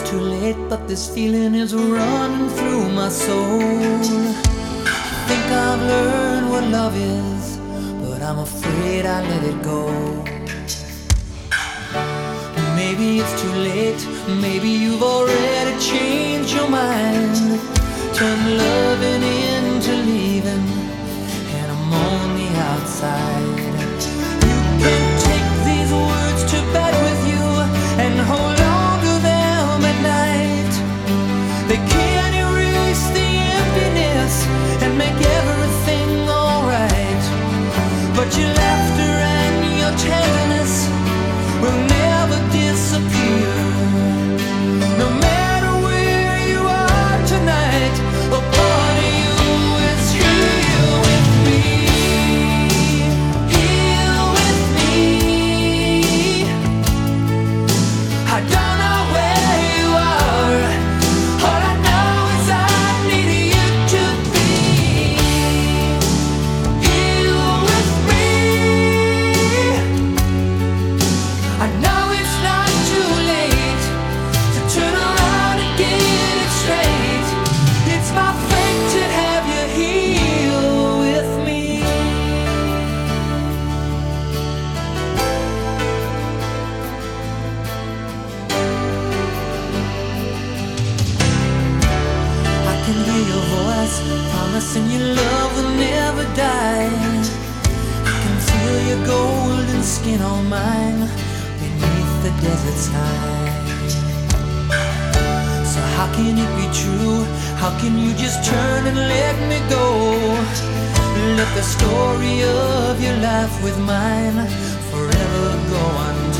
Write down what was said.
It's too late, but this feeling is running through my soul. Think I've learned what love is, but I'm afraid I let it go. Maybe it's too late, maybe you've already changed your mind. Turn loving into promising your love will never die. I can feel your golden skin on mine beneath the desert sky. So how can it be true? How can you just turn and let me go? Let the story of your life with mine forever go untold.